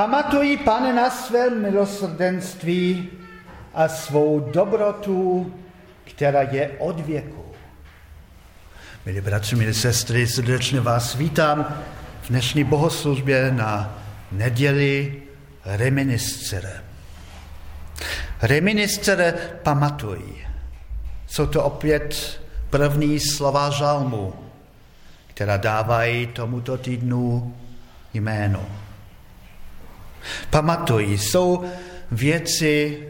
Pamatuj, pane, na své milosrdenství a svou dobrotu, která je od věku. Milí bratři, milí sestry, srdečně vás vítám v dnešní bohoslužbě na neděli reminiscere. Reminiscere pamatuj. Jsou to opět první slova žalmu, která dávají tomuto týdnu jméno. Pamatuj, jsou věci,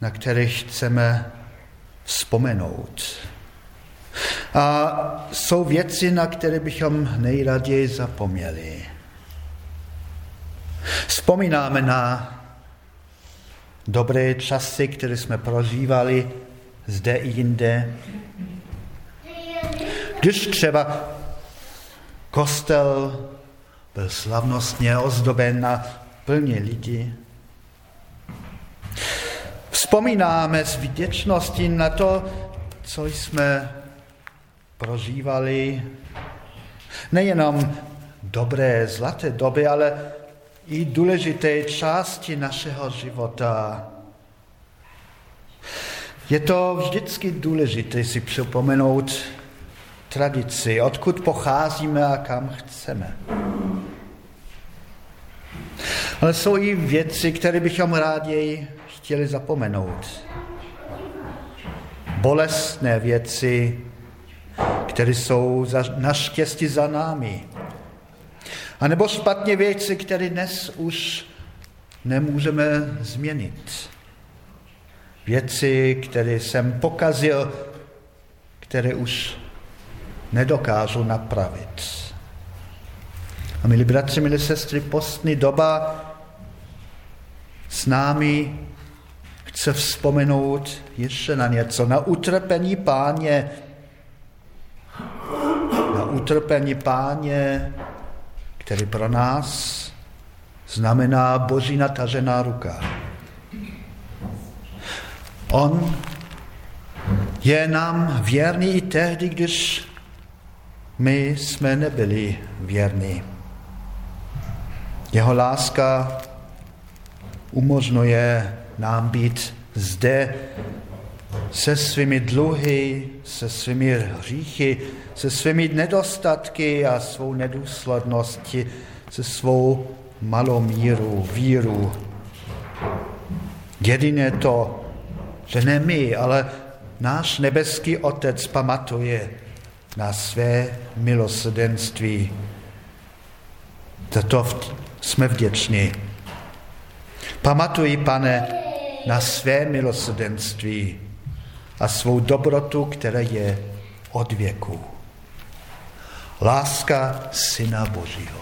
na které chceme vzpomenout. A jsou věci, na které bychom nejraději zapomněli. Vzpomínáme na dobré časy, které jsme prožívali zde i jinde. Když třeba kostel byl slavnostně ozdoben na plně lidi. Vzpomínáme s vděčností na to, co jsme prožívali. Nejenom dobré, zlaté doby, ale i důležité části našeho života. Je to vždycky důležité si připomenout tradici, odkud pocházíme a kam chceme. Ale jsou i věci, které bychom rádi chtěli zapomenout. Bolestné věci, které jsou za, naštěstí za námi. A nebo špatně věci, které dnes už nemůžeme změnit. Věci, které jsem pokazil, které už nedokážu napravit. A milí bratři, milí sestry, postní doba s námi chce vzpomenout ještě na něco, na utrpení páně, na utrpení páně, který pro nás znamená boží natažená ruka. On je nám věrný i tehdy, když my jsme nebyli věrní. Jeho láska umožňuje nám být zde se svými dluhy, se svými hříchy, se svými nedostatky a svou nedůsledností, se svou malomíru, víru. Jediné to, že ne my, ale náš nebeský Otec pamatuje na své milosrdenství. Za to jsme vděční. Pamatuj, pane, na své milosrdenství a svou dobrotu, která je od věku. Láska Syna Božího.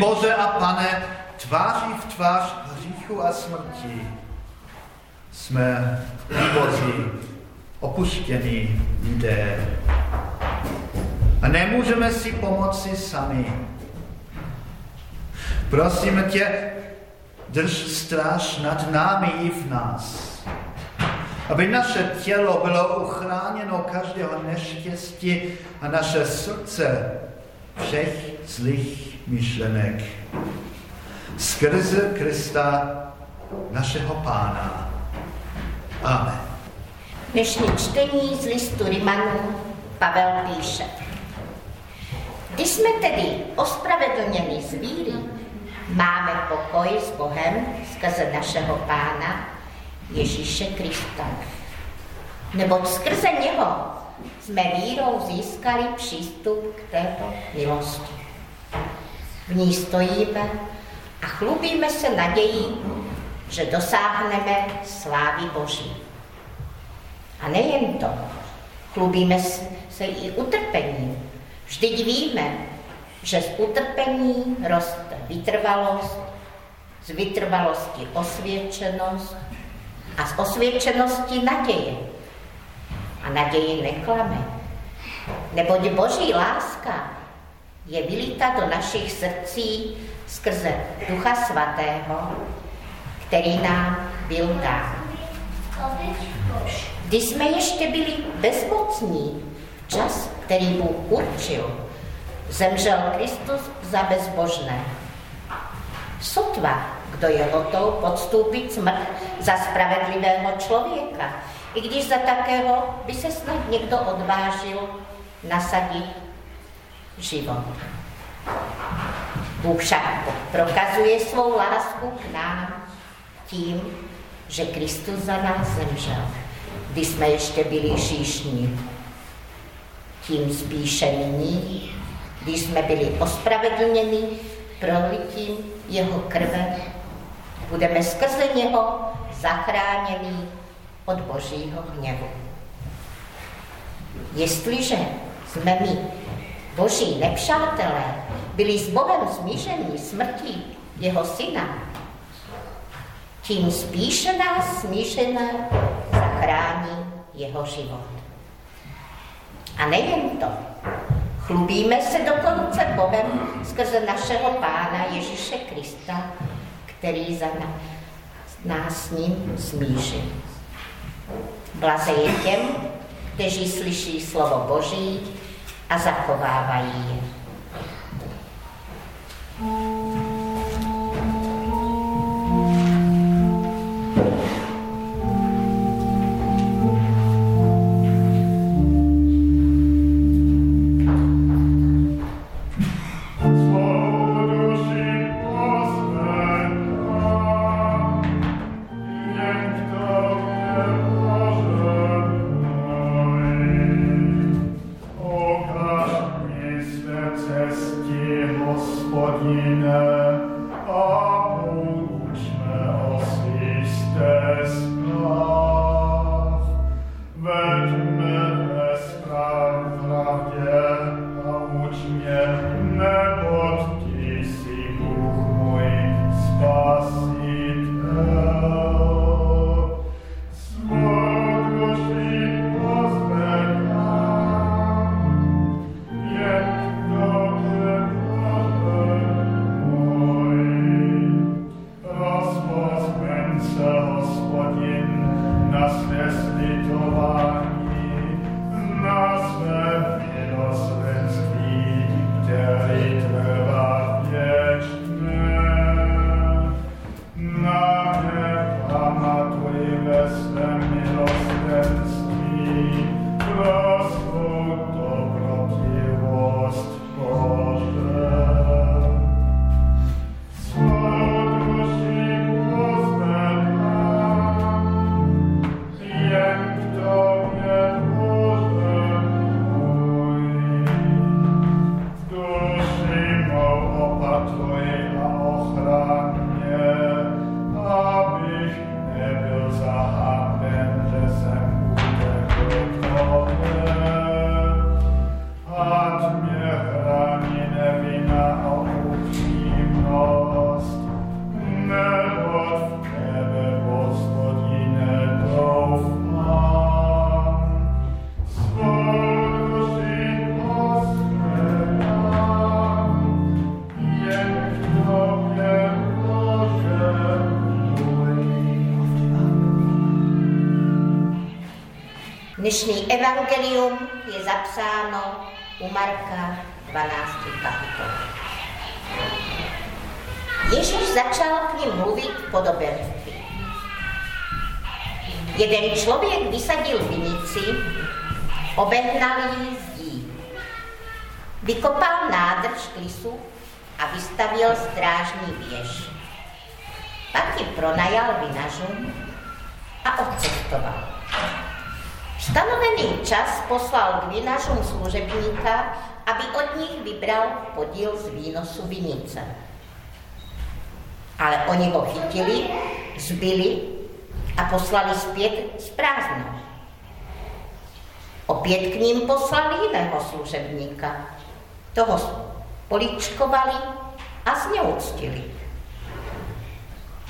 Bože a pane, tváří v tvář hříchu a smrti jsme vývozí, opuštění lidé. A nemůžeme si pomoci sami. Prosíme tě, drž stráž nad námi i v nás. Aby naše tělo bylo uchráněno každého neštěstí a naše srdce všech zlých myšlenek. Skrze Krista, našeho Pána. Amen. Dnešní čtení z listu Rimanů Pavel píše. Když jsme tedy ospravedlněni z víry, máme pokoj s Bohem skrze našeho Pána Ježíše Krista. Neboť skrze něho jsme vírou získali přístup k této milosti. V ní stojíme a chlubíme se nadějí, že dosáhneme slávy Boží. A nejen to, chlubíme se i utrpením. Vždyť víme, že z utrpení roste vytrvalost, z vytrvalosti osvědčenost a z osvědčenosti naděje. A naděje neklame. Neboť boží láska je vylíta do našich srdcí skrze Ducha Svatého, který nám byl dán. Když jsme ještě byli bezmocní, čas, který Bůh určil, zemřel Kristus za bezbožné. Sotva, kdo je hotov podstoupit smrt za spravedlivého člověka, i když za takého by se snad někdo odvážil nasadit život. Bůh však prokazuje svou lásku k nám tím, že Kristus za nás zemřel, když jsme ještě byli říšní. Tím spíše nyní, když jsme byli ospravedlněni prolitím jeho krve, budeme skrze něho zachráněni od božího hněvu. Jestliže jsme my, boží nepřátelé, byli s Bohem smíření smrtí jeho syna, tím spíše nás smíšené zachrání jeho život. A nejen to, chlubíme se dokonce Bohem skrze našeho Pána Ježíše Krista, který za nás s ním smířil. Blaze je těm, kteří slyší slovo Boží a zachovávají je. Zbyli a poslali zpět s prázdnou. Opět k ním poslali jiného služebníka. Toho poličkovali a zneuctili.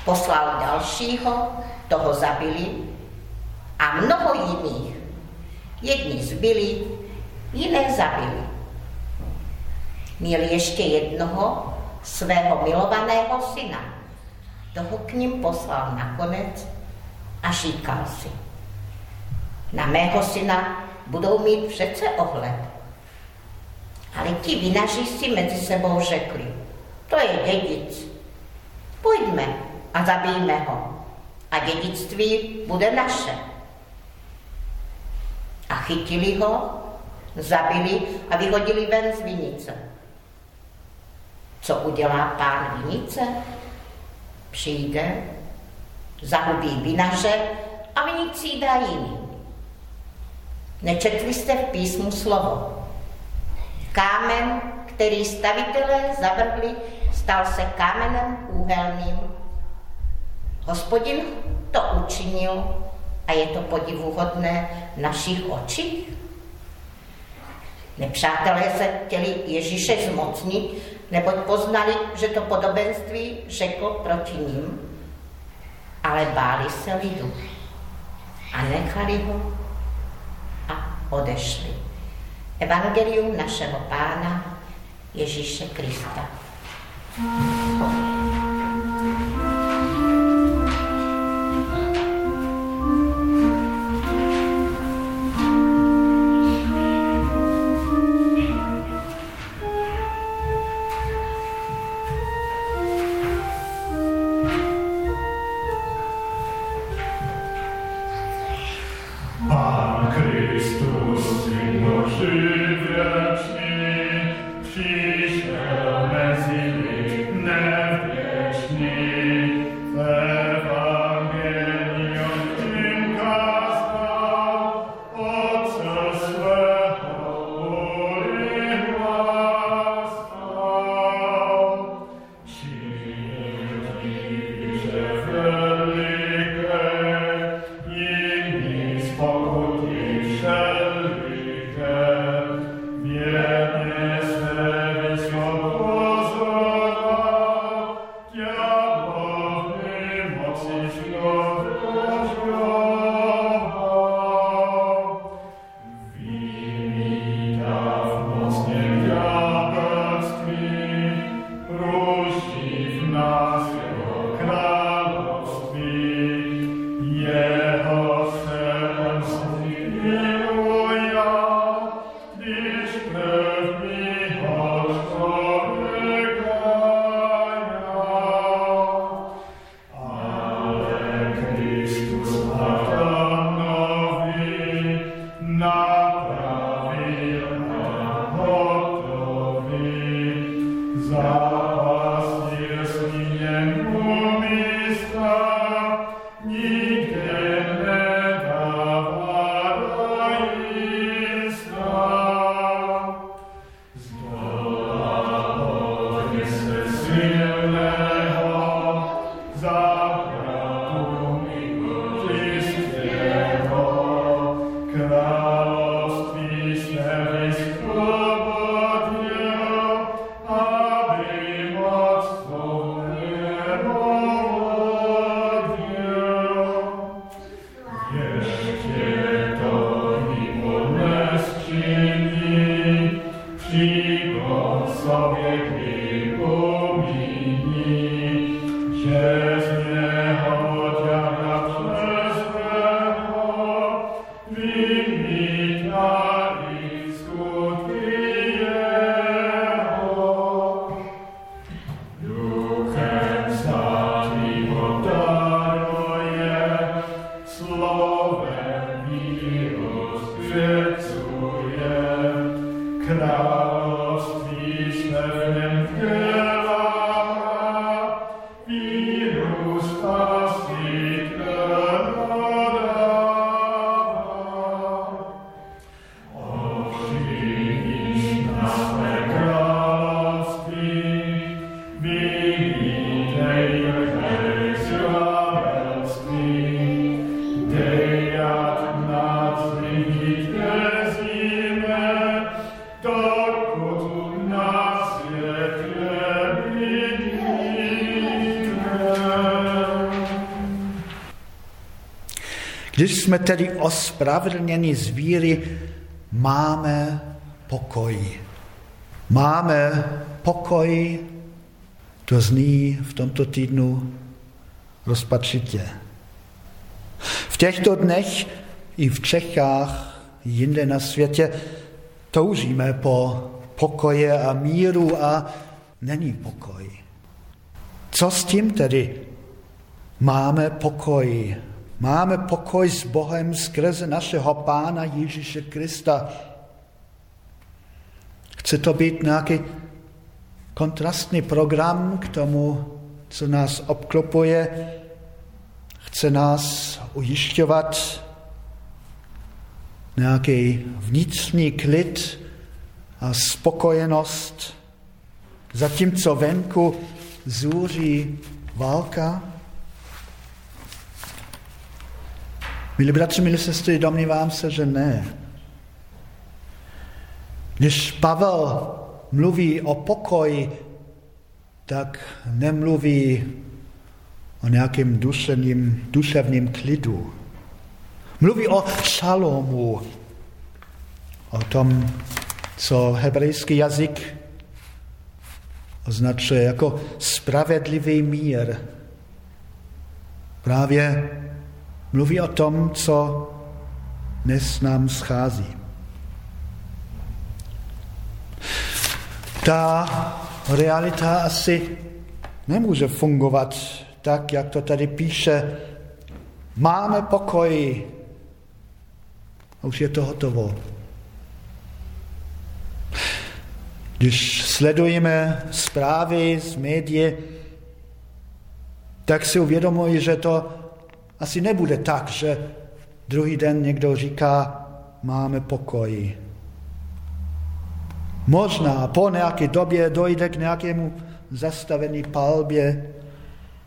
Poslal dalšího, toho zabili a mnoho jiných. Jedni zbyli, jiné zabili. Měli ještě jednoho svého milovaného syna. Toho k ním poslal nakonec a říkal si. Na mého syna budou mít přece ohled. Ale ti vinaři si mezi sebou řekli, to je dědic, pojďme a zabijme ho a dědictví bude naše. A chytili ho, zabili a vyhodili ven z vinice. Co udělá pán vinice? Přijde, zahubí vinaře a vinici dá jiný. Nečetli jste v písmu slovo. Kámen, který stavitelé zavrhli, stal se kámenem úhelným. Hospodin to učinil a je to podivuhodné v našich očích. Nepřátelé se chtěli Ježíše zmocnit, neboť poznali, že to podobenství řekl proti ním, ale báli se lidu a nechali ho a odešli. Evangelium našeho Pána Ježíše Krista. Když jsme tedy ospravedlněni z víry, máme pokoj. Máme pokoj, to zní v tomto týdnu rozpačitě. V těchto dnech i v Čechách, jinde na světě, toužíme po pokoje a míru a není pokoj. Co s tím tedy? Máme pokoj. Máme pokoj s Bohem skrze našeho Pána Ježíše Krista. Chce to být nějaký kontrastní program k tomu, co nás obklopuje. Chce nás ujišťovat nějaký vnitřní klid a spokojenost, zatímco venku zůří válka. Milí bratři, milí sestry, domnívám se, že ne. Když Pavel mluví o pokoji, tak nemluví o nějakém duševním, duševním klidu. Mluví o šalomu, o tom, co hebrejský jazyk označuje jako spravedlivý mír. Právě mluví o tom, co dnes nám schází. Ta realita asi nemůže fungovat tak, jak to tady píše. Máme pokoj. A už je to hotovo. Když sledujeme zprávy z médií, tak si uvědomuji, že to asi nebude tak, že druhý den někdo říká, máme pokoj. Možná po nějaké době dojde k nějakému zastavení palbě,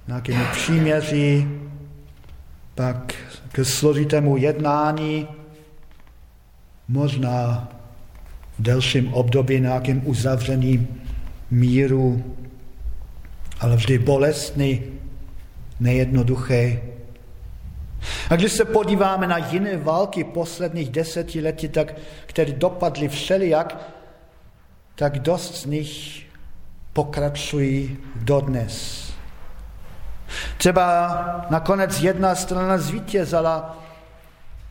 nějakému příměří, pak k složitému jednání, možná v delším období nějakým uzavření míru, ale vždy bolestný, nejednoduché. A když se podíváme na jiné války posledních desetiletí, tak, které dopadly všelijak, tak dost z nich pokračují dodnes. Třeba nakonec jedna strana zvítězala,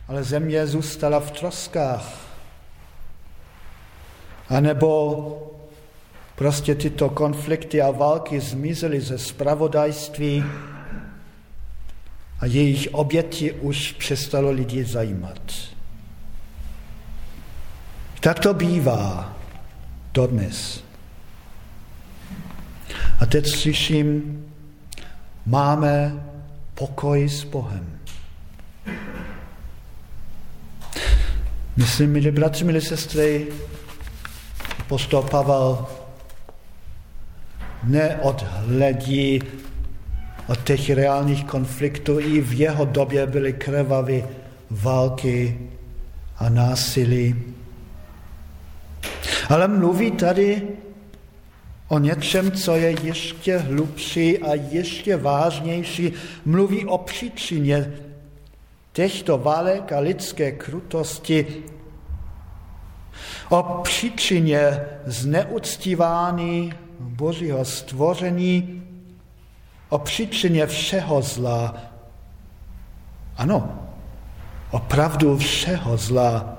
ale země zůstala v troskách. A nebo prostě tyto konflikty a války zmizely ze spravodajství a jejich oběti už přestalo lidi zajímat. Tak to bývá dodnes. A teď slyším, máme pokoj s Bohem. Myslím, milí bratři, milí sestry, Apostol Pavel neodhledí od těch reálných konfliktů. I v jeho době byly krvavé války a násilí. Ale mluví tady o něčem, co je ještě hlubší a ještě vážnější. Mluví o příčině těchto válek a lidské krutosti o příčině zneuctívání Božího stvoření, o příčině všeho zla. Ano, opravdu všeho zla.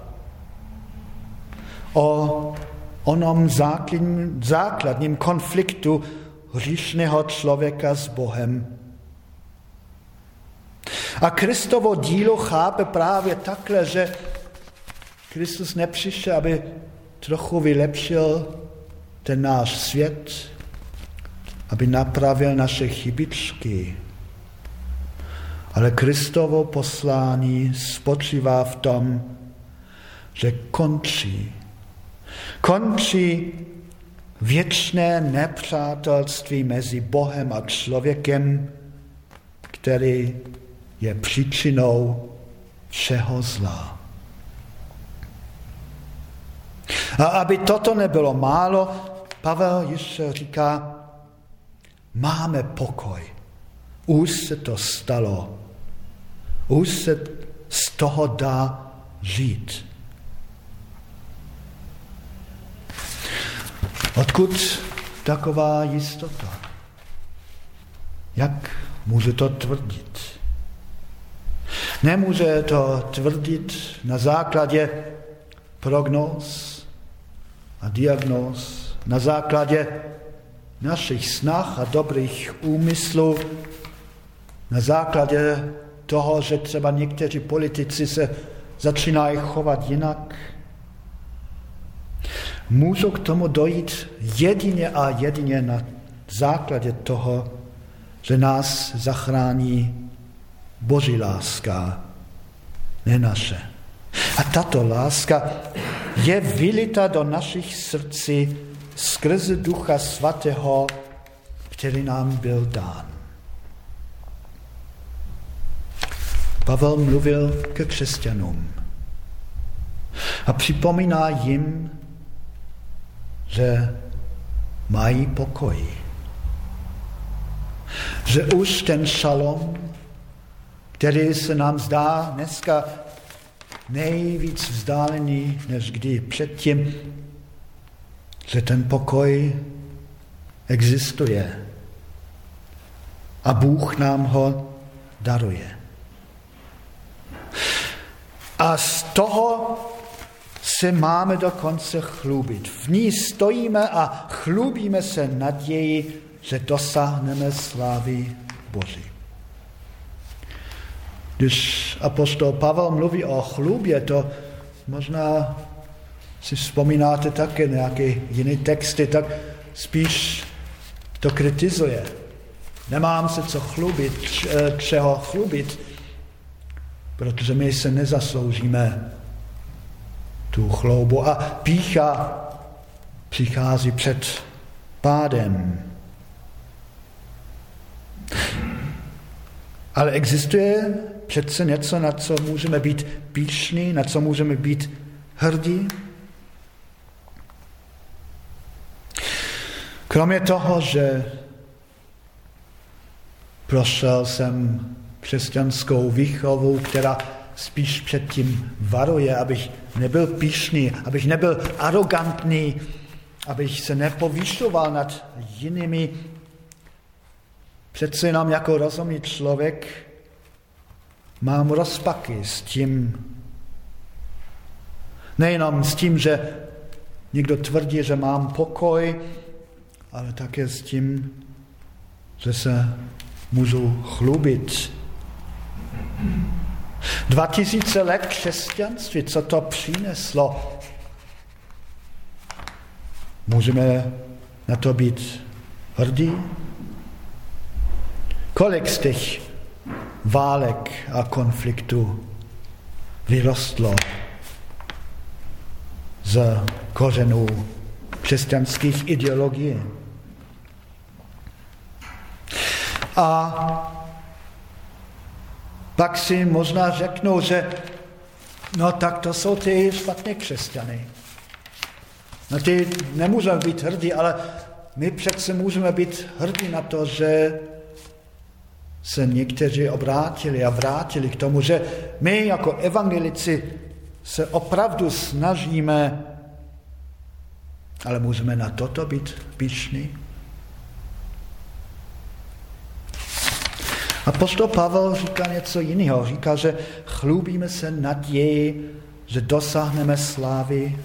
O onom základním, konfliktu hříšného člověka s Bohem. A Kristovo dílo chápe právě takhle, že Kristus nepřišel, aby trochu vylepšil ten náš svět, aby napravil naše chybičky. Ale Kristovo poslání spočívá v tom, že končí. Končí věčné nepřátelství mezi Bohem a člověkem, který je příčinou všeho zla. A aby toto nebylo málo, Pavel již říká, máme pokoj. Už se to stalo. Už se toho dá žít. Odkud taková jistota? Jak může to tvrdit? Nemůže to tvrdit na základě prognóz a diagnóz, na základě našich snah a dobrých úmyslů, na základě toho, že třeba někteří politici se začínají chovat jinak. Můžu k tomu dojít jedině a jedině na základě toho, že nás zachrání Boží láska, ne naše. A tato láska je vylita do našich srdcí skrze Ducha Svatého, který nám byl dán. Pavel mluvil ke křesťanům a připomíná jim, že mají pokoj. Že už ten šalom, který se nám zdá dneska nejvíc vzdálený než kdy předtím, že ten pokoj existuje a Bůh nám ho daruje. A z toho se máme dokonce chlubit. V ní stojíme a chlubíme se naději, že dosáhneme slávy Boží. Když apostol Pavel mluví o chlubě, to možná si vzpomínáte také nějaké jiné texty, tak spíš to kritizuje. Nemám se co chlubit, čeho chlubit, protože my se nezasloužíme tu chloubu. A pícha přichází před pádem. Ale existuje přece něco, na co můžeme být píšní, na co můžeme být hrdí. Kromě toho, že prošel jsem křesťanskou výchovu, která spíš předtím varuje, abych nebyl píšný, abych nebyl arrogantní, abych se nepovýšoval nad jinými. Přece nám jako rozumný člověk mám rozpaky s tím, nejenom s tím, že někdo tvrdí, že mám pokoj, ale také s tím, že se můžu chlubit. Dva tisíce let křesťanství, co to přineslo? Můžeme na to být hrdí? Kolik z těch válek a konfliktů vyrostlo z kořenů křesťanských ideologií? A pak si možná řeknou, že no tak to jsou ty špatné křesťany. No ty nemůžeme být hrdí, ale my přece můžeme být hrdí na to, že se někteří obrátili a vrátili k tomu, že my jako evangelici se opravdu snažíme, ale můžeme na toto být pišní. A postol Pavel říká něco jiného. Říká, že chlubíme se naději, že dosáhneme slávy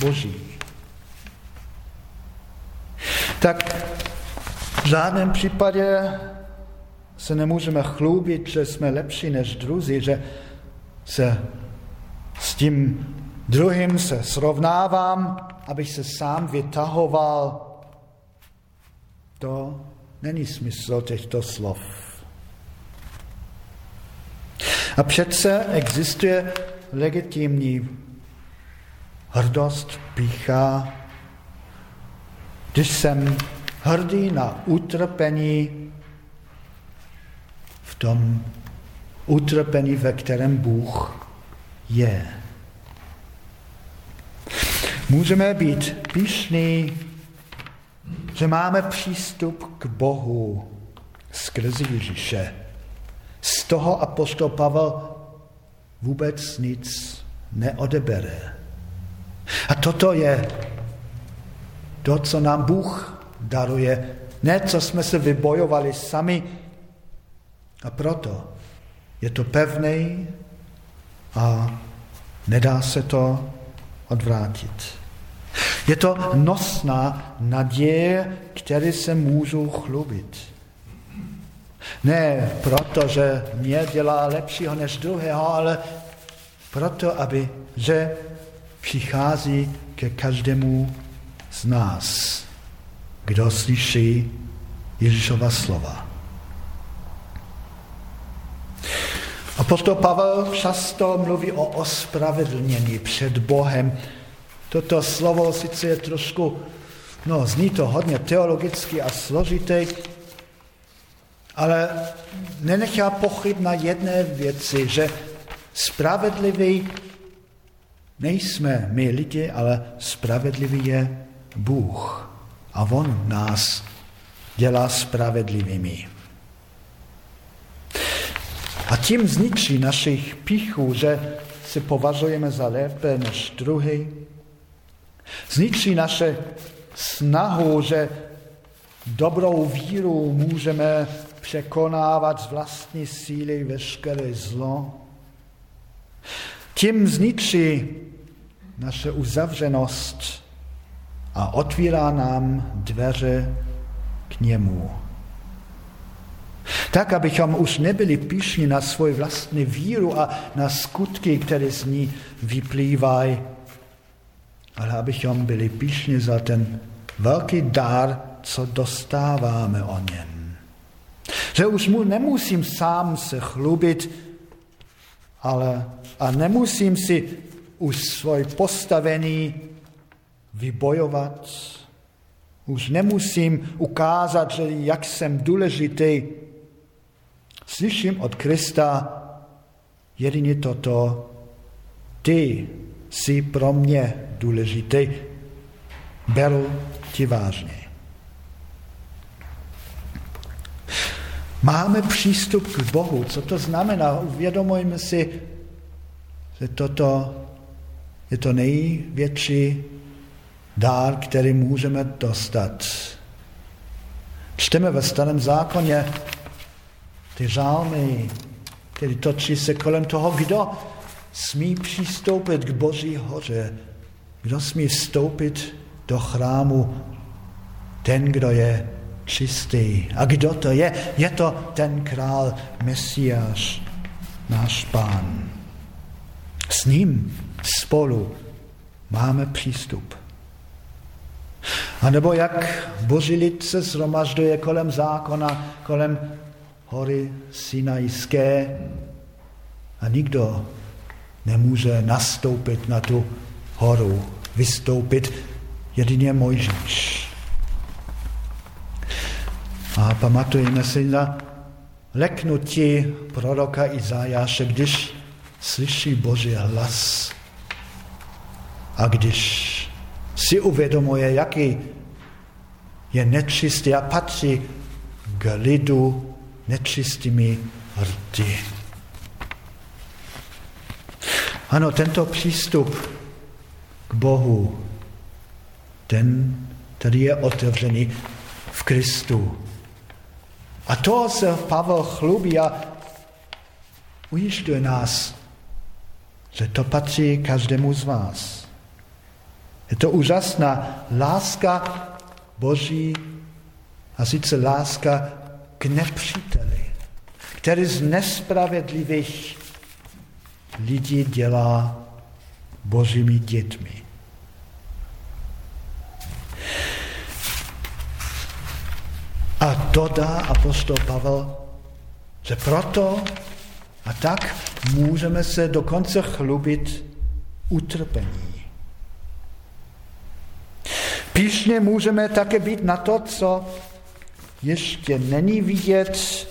Boží. Tak v žádném případě se nemůžeme chlubit, že jsme lepší než druzí, že se s tím druhým se srovnávám, abych se sám vytahoval. To není smysl těchto slov. A přece existuje legitimní hrdost, pícha, když jsem hrdý na utrpení v tom utrpení, ve kterém Bůh je. Můžeme být píšní, že máme přístup k Bohu skrze Ježíše. Z toho apostol Pavel vůbec nic neodebere. A toto je to, co nám Bůh daruje, ne co jsme se vybojovali sami. A proto je to pevný a nedá se to odvrátit. Je to nosná naděje, které se můžu chlubit. Ne proto, že mě dělá lepšího než druhého, ale proto, aby, že přichází ke každému z nás, kdo slyší Ježíšova slova. Apostol Pavel často mluví o ospravedlnění před Bohem. Toto slovo sice je trošku, no zní to hodně teologicky a složité, ale nenechá pochyb na jedné věci, že spravedlivý nejsme my lidi, ale spravedlivý je Bůh. A On nás dělá spravedlivými. A tím zničí našich píchů, že se považujeme za lépe než druhý. Zničí naše snahu, že dobrou víru můžeme překonávat z vlastní síly veškeré zlo. Tím zničí naše uzavřenost a otvírá nám dveře k němu. Tak, abychom už nebyli píšni na svou vlastní víru a na skutky, které z ní vyplývají, ale abychom byli píšni za ten velký dar, co dostáváme o něm. Že už mu nemusím sám se chlubit, ale a nemusím si už svoj postavení vybojovat. Už nemusím ukázat, že jak jsem důležitý. Slyším od Krista jedině toto. Ty jsi pro mě důležitý. Beru ti vážně. Máme přístup k Bohu. Co to znamená? Uvědomujeme si, že toto je to největší dár, který můžeme dostat. Čteme ve starém zákoně ty žálmy, které točí se kolem toho, kdo smí přistoupit k Boží hoře, kdo smí vstoupit do chrámu, ten, kdo je čistý. A kdo to je? Je to ten král Mesiáš, náš pán. S ním spolu máme přístup. A nebo jak boží lid se zhromažďuje kolem zákona, kolem hory Sinajské a nikdo nemůže nastoupit na tu horu, vystoupit jedině Mojžíš. A pamatujeme si na leknutí proroka Izajáše, když slyší Boží hlas a když si uvědomuje, jaký je nečistý a patří k lidu nečistými rty. Ano, tento přístup k Bohu, ten tady je otevřený v Kristu. A to se Pavel chlubí a ujišťuje nás, že to patří každému z vás. Je to úžasná láska Boží a sice láska k nepříteli, který z nespravedlivých lidí dělá božími dětmi. A dodá apostol Pavel, že proto a tak můžeme se dokonce chlubit utrpení. Píšně můžeme také být na to, co ještě není vidět,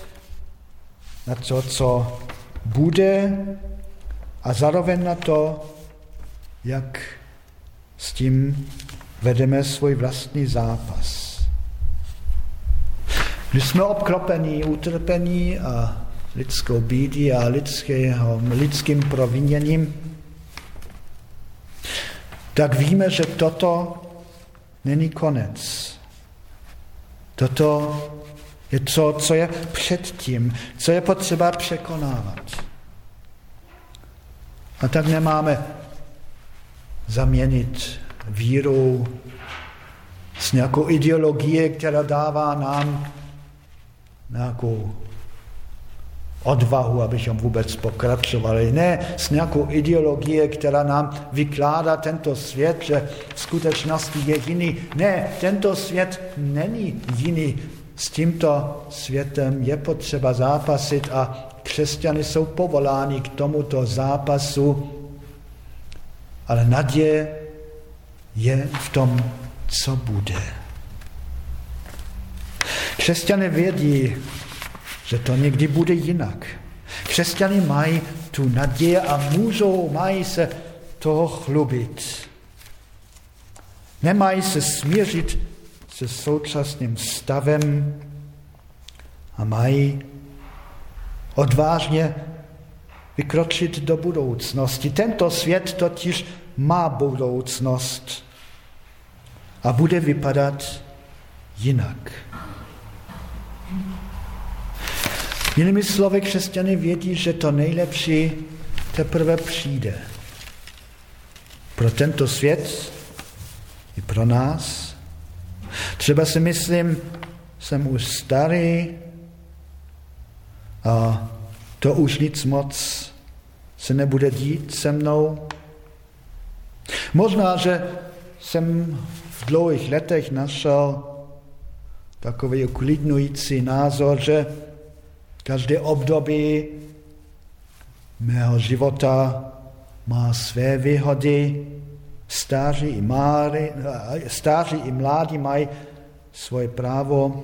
na to, co bude a zároveň na to, jak s tím vedeme svůj vlastní zápas. Když jsme obklopení, utrpení a lidskou bídí a lidského, lidským proviněním, tak víme, že toto není konec. Toto je to, co je předtím, co je potřeba překonávat. A tak nemáme zaměnit víru s nějakou ideologie, která dává nám nějakou odvahu, abychom vůbec pokračovali. Ne s nějakou ideologie, která nám vykládá tento svět, že v skutečnosti je jiný. Ne, tento svět není jiný. S tímto světem je potřeba zápasit a křesťany jsou povoláni k tomuto zápasu, ale naděje je v tom, co bude. Křesťané vědí, že to někdy bude jinak. Křesťany mají tu naději a můžou, mají se toho chlubit. Nemají se smířit se současným stavem a mají odvážně vykročit do budoucnosti. Tento svět totiž má budoucnost a bude vypadat jinak. Jinými slovy, křesťany vědí, že to nejlepší teprve přijde. Pro tento svět i pro nás. Třeba si myslím, jsem už starý a to už nic moc se nebude dít se mnou. Možná, že jsem v dlouhých letech našel takový uklidňující názor, že Každé období mého života má své výhody, stáří i, máry, stáří i mládí mají svoje právo.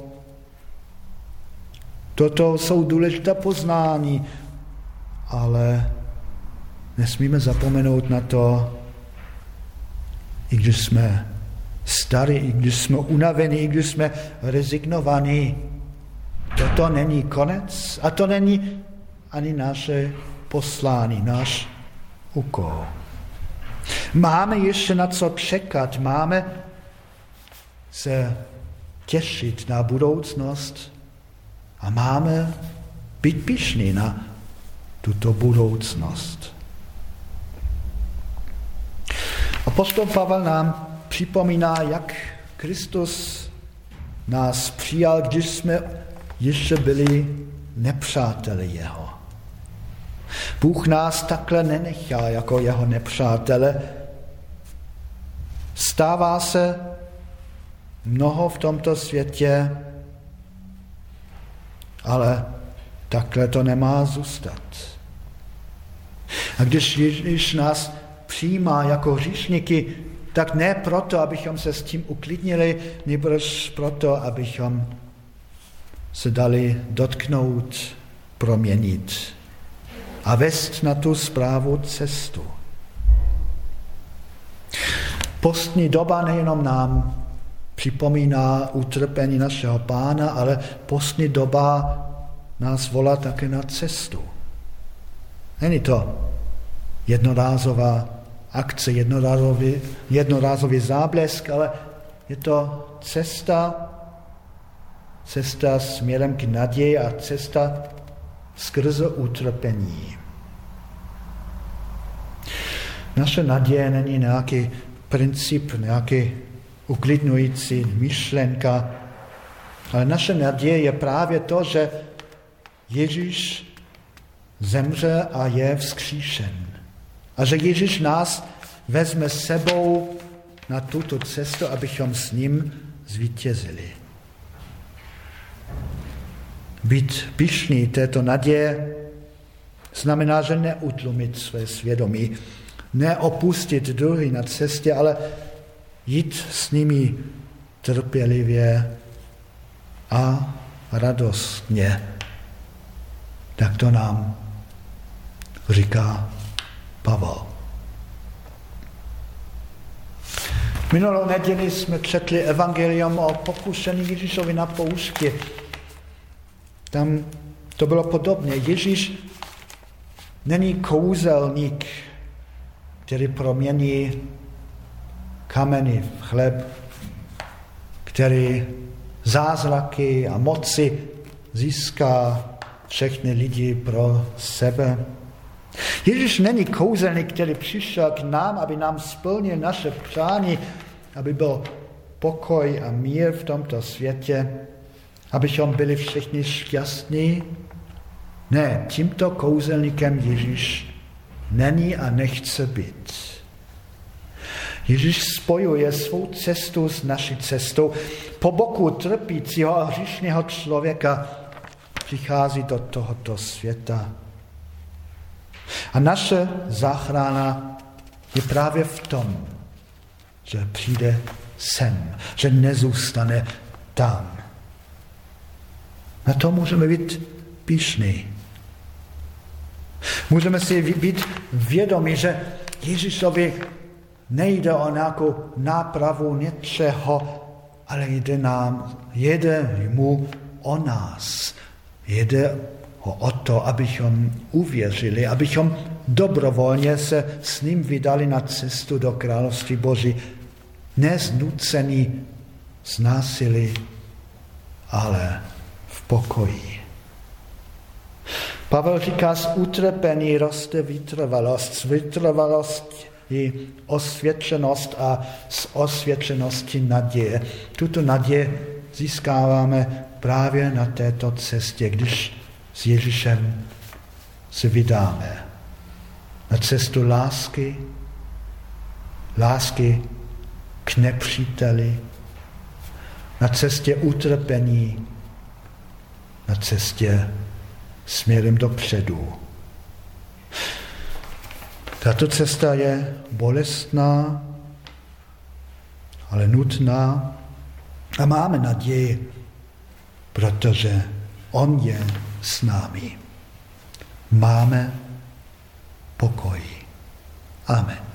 Toto jsou důležité poznání, ale nesmíme zapomenout na to, i když jsme starí, i když jsme unavení, i když jsme rezignovaní, Toto není konec a to není ani naše poslání, náš úkol. Máme ještě na co čekat, máme se těšit na budoucnost a máme být pišní na tuto budoucnost. Apostol Pavel nám připomíná, jak Kristus nás přijal, když jsme ještě byli nepřáteli jeho. Bůh nás takhle nenechá jako jeho nepřátele. Stává se mnoho v tomto světě, ale takhle to nemá zůstat. A když Ježíš nás přijímá jako hříšníky, tak ne proto, abychom se s tím uklidnili, nebo proto, abychom se dali dotknout, proměnit a vést na tu zprávu cestu. Postní doba nejenom nám připomíná utrpení našeho pána, ale postní doba nás volá také na cestu. Není to jednorázová akce, jednorázový, jednorázový záblesk, ale je to cesta cesta směrem k naději a cesta skrze utrpení. Naše naděje není nějaký princip, nějaký uklidňující myšlenka, ale naše naděje je právě to, že Ježíš zemře a je vzkříšen. A že Ježíš nás vezme sebou na tuto cestu, abychom s ním zvítězili. Být pišný této naděje znamená, že neutlumit své svědomí, neopustit druhý na cestě, ale jít s nimi trpělivě a radostně. Tak to nám říká Pavel. Minulou neděli jsme četli evangelium o pokušení Ježíšovi na poušti. Tam to bylo podobně. Ježíš není kouzelník, který promění kameny v chleb, který zázraky a moci získá všechny lidi pro sebe. Ježíš není kouzelník, který přišel k nám, aby nám splnil naše přání, aby byl pokoj a mír v tomto světě, abychom byli všichni šťastní. Ne, tímto kouzelníkem Ježíš není a nechce být. Ježíš spojuje svou cestu s naší cestou. Po boku trpícího a hříšného člověka přichází do tohoto světa. A naše záchrana je právě v tom, že přijde sem, že nezůstane tam. Na to můžeme být pišní. Můžeme si být vědomi, že Ježíšovi nejde o nějakou nápravu něčeho, ale jde nám, jede mu o nás. Jde o to, abychom uvěřili, abychom dobrovolně se s ním vydali na cestu do království Boží, neznucený z násilí, ale pokoji. Pavel říká, z utrpení roste vytrvalost, z vytrvalosti osvědčenost a z osvědčenosti naděje. Tuto naděje získáváme právě na této cestě, když s Ježíšem se vydáme na cestu lásky, lásky k nepříteli, na cestě utrpení, na cestě směrem dopředu. Tato cesta je bolestná, ale nutná a máme naději, protože On je s námi. Máme pokoj. Amen.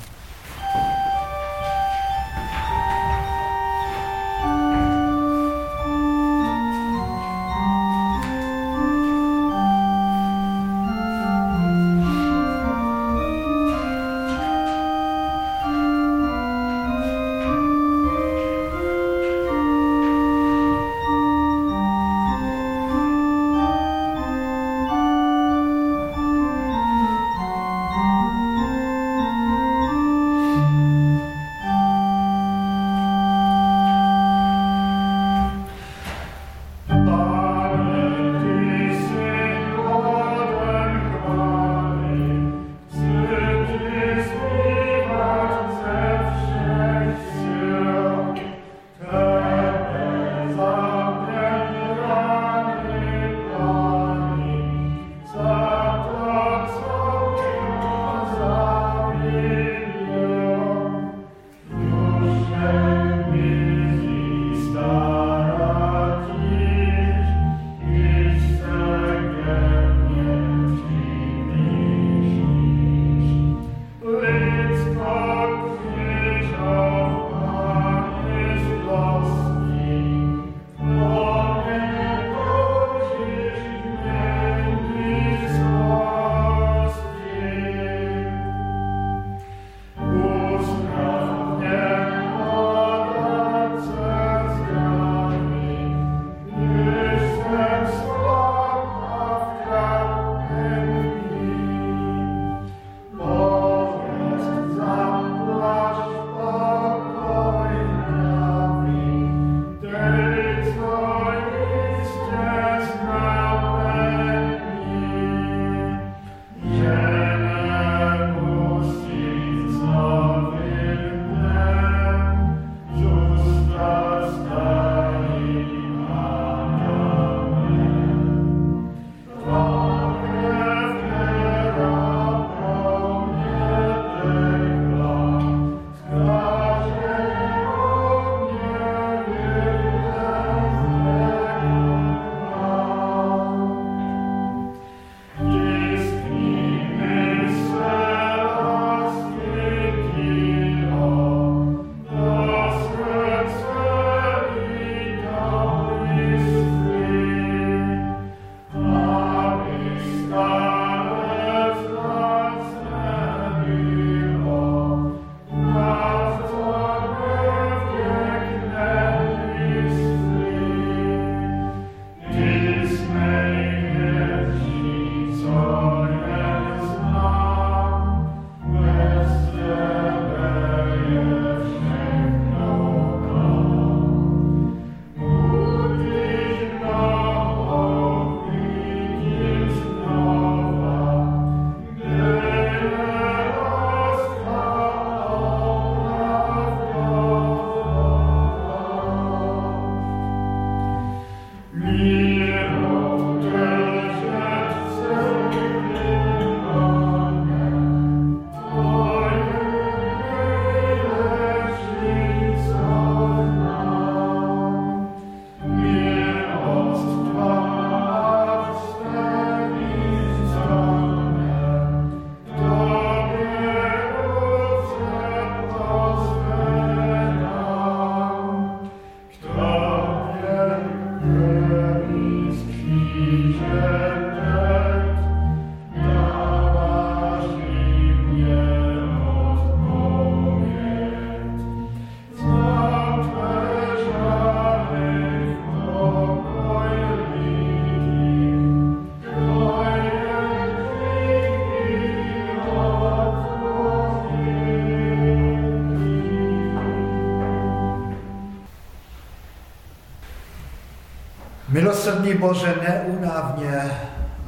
Milosrdný Bože, neunávně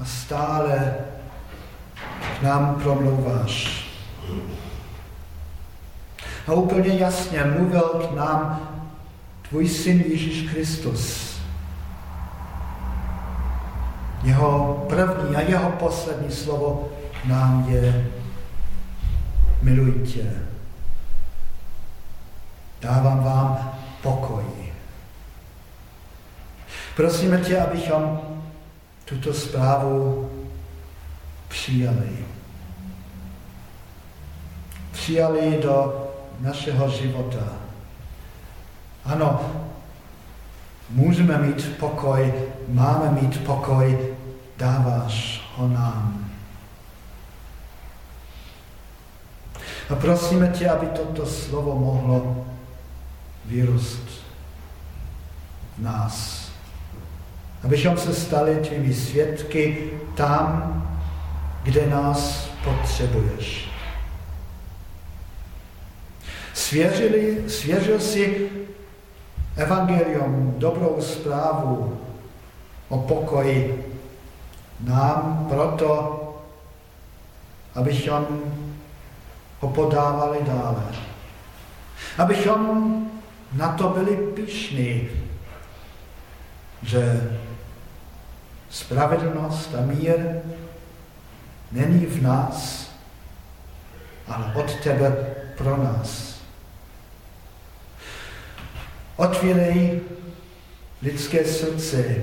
a stále k nám promlouváš. A úplně jasně mluvil k nám tvůj syn Ježíš Kristus. Jeho první a jeho poslední slovo nám je miluj tě. Dávám vám pokoj. Prosíme tě, abychom tuto zprávu přijali. Přijali do našeho života. Ano, můžeme mít pokoj, máme mít pokoj, dáváš ho nám. A prosíme tě, aby toto slovo mohlo vyrůst v nás. Abychom se stali tvými svědky tam, kde nás potřebuješ. Svěřili, svěřil si evangelium, dobrou zprávu o pokoji nám proto, abychom ho podávali dále. Abychom na to byli pišní, že spravedlnost a mír není v nás, ale od tebe pro nás. Otvírej lidské srdce,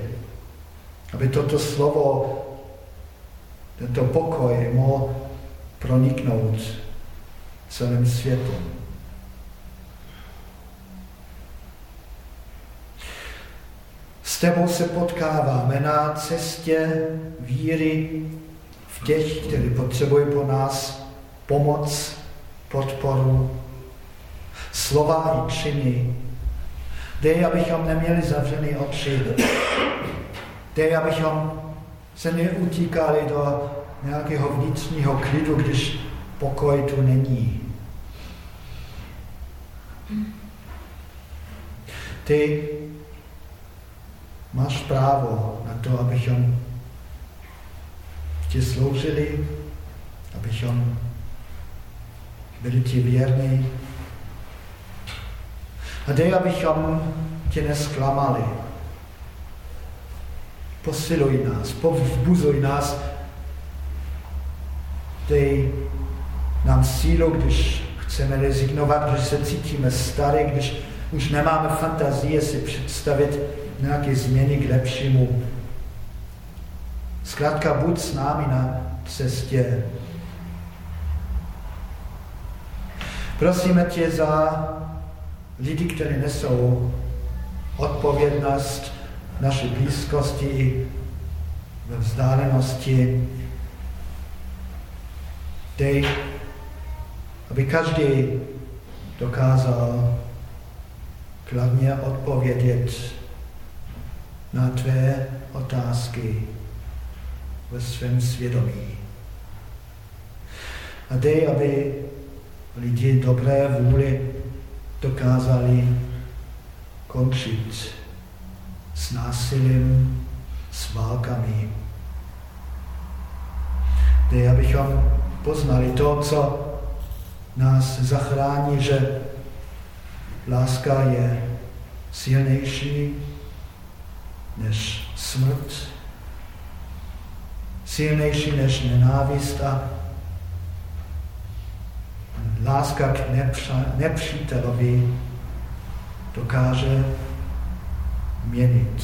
aby toto slovo, tento pokoj mohl proniknout celým světem. S tebou se potkáváme na cestě víry v těch, kteří potřebují po nás pomoc, podporu, slova i činy. Dej, abychom neměli zavřený oči. Dej, abychom se neutíkali do nějakého vnitřního klidu, když pokoj tu není. Ty máš právo na to, abychom ti sloužili, abychom byli ti věrní. A dej, abychom tě nesklamali. Posiluj nás, povzbuzuj nás. Dej nám sílu, když chceme rezignovat, když se cítíme starý, když už nemáme fantazie si představit, nějaké změny k lepšímu. Zkrátka buď s námi na cestě. Prosíme tě za lidi, kteří nesou odpovědnost naší blízkosti i ve vzdálenosti. Dej, aby každý dokázal kladně odpovědět na tvé otázky ve svém svědomí. A dej, aby lidi dobré vůli dokázali končit s násilím, s válkami. Dej, abychom poznali to, co nás zachrání, že láska je silnější než smrt, silnější než nenávist a láska k nepřítelovi dokáže měnit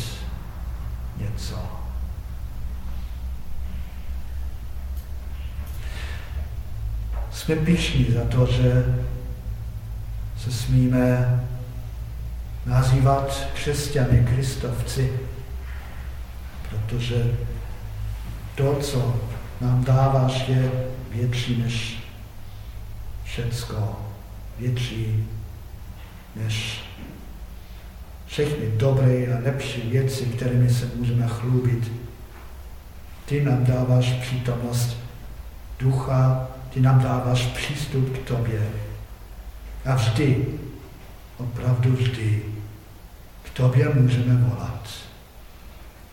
něco. Jsme pišní za to, že se smíme nazývat křesťany, kristovci, protože to, co nám dáváš, je větší než všecko, větší než všechny dobré a lepší věci, kterými se můžeme chlubit. Ty nám dáváš přítomnost ducha, ty nám dáváš přístup k tobě. A vždy, opravdu vždy, k tobě můžeme volat.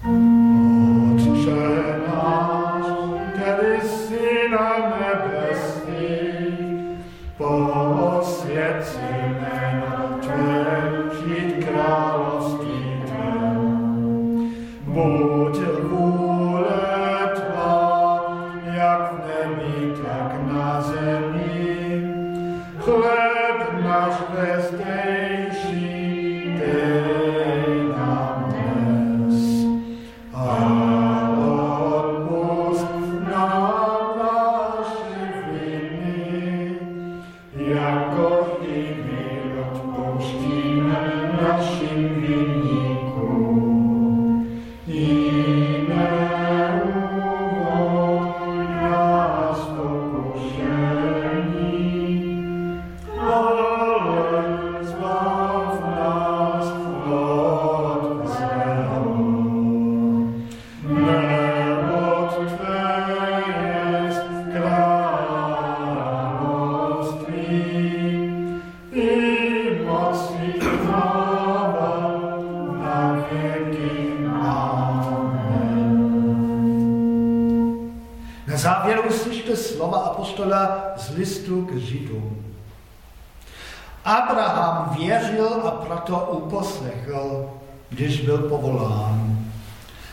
Not German, der ist in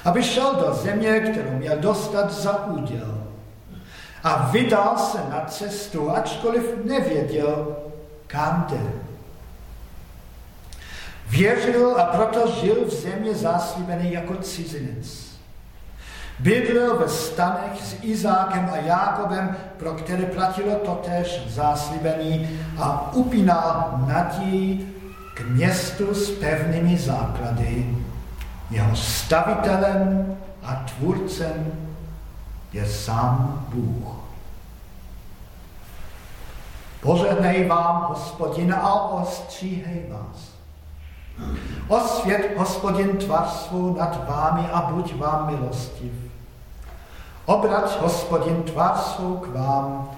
aby šel do země, kterou měl dostat za úděl. A vydal se na cestu, ačkoliv nevěděl, kam jde. Věřil a proto žil v země zaslíbený jako cizinec. Bydlel ve stanech s Izákem a Jákobem, pro které platilo totéž záslíbení a upínal naději k městu s pevnými základy, jeho stavitelem a tvůrcem je sám Bůh. Požehnej vám, hospodin, a ostříhej vás. Osvět, hospodin, tvar svou nad vámi a buď vám milostiv. Obrať, hospodin, tvar svou k vám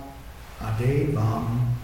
a dej vám